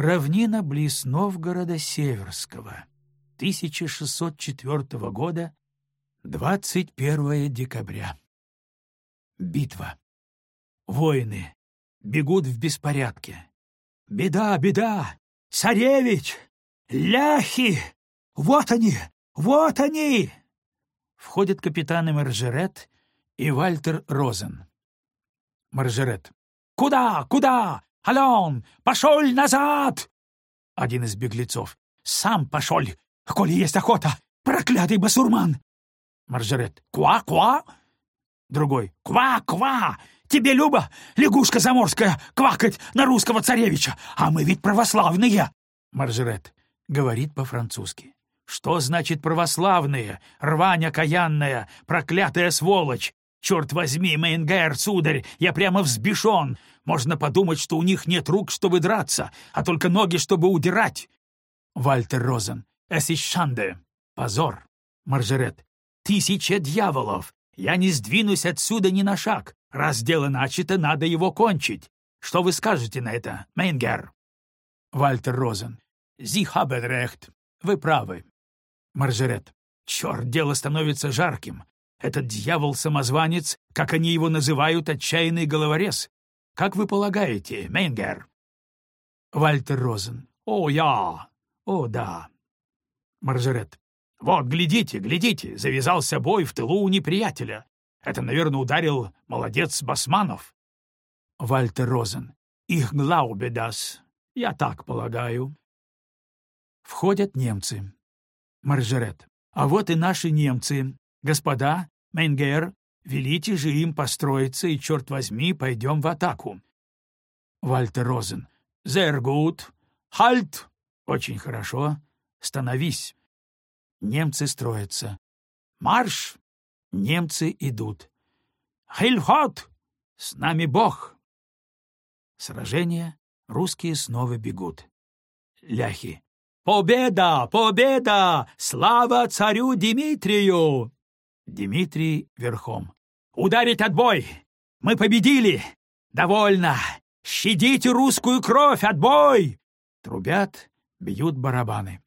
Равнина близ Новгорода Северского. 1604 года, 21 декабря. Битва. Воины бегут в беспорядке. «Беда, беда! Царевич! Ляхи! Вот они! Вот они!» Входят капитаны Маржерет и Вальтер Розен. Маржерет. «Куда? Куда? Ален, пошел назад!» Один из беглецов. «Сам пошел, коли есть охота! Проклятый басурман!» Маржерет. «Ква-ква!» Другой. «Ква-ква! Тебе, Люба, лягушка заморская, квакать на русского царевича, а мы ведь православные!» Маржерет говорит по-французски. «Что значит православные? Рвань окаянная, проклятая сволочь! Черт возьми, Мейнгер, сударь, я прямо взбешен! Можно подумать, что у них нет рук, чтобы драться, а только ноги, чтобы удирать!» Вальтер Розен. «Es ist Schande!» «Позор!» Маржерет. «Тысяча дьяволов! Я не сдвинусь отсюда ни на шаг. Раз дело начато, надо его кончить. Что вы скажете на это, Мейнгер?» Вальтер Розен. «Sie haben recht. Вы правы». Маржерет. «Черт, дело становится жарким. Этот дьявол-самозванец, как они его называют, отчаянный головорез. Как вы полагаете, Мейнгер?» Вальтер Розен. «О, я! О, да!» Маржерет. «Вот, глядите, глядите, завязался бой в тылу у неприятеля. Это, наверное, ударил молодец Басманов». Вальтер Розен. «Их das. Я так полагаю». Входят немцы. Маржерет. «А вот и наши немцы. Господа, Менгер, велите же им построиться, и, черт возьми, пойдем в атаку». Вальтер Розен. «Sehr gut. Halt!» «Очень хорошо. Становись». Немцы строятся. «Марш!» Немцы идут. «Хильхот! С нами Бог!» Сражение. Русские снова бегут. Ляхи. «Победа! Победа! Слава царю Дмитрию!» Дмитрий верхом. «Ударить отбой! Мы победили! Довольно! Щадите русскую кровь! Отбой!» Трубят, бьют барабаны.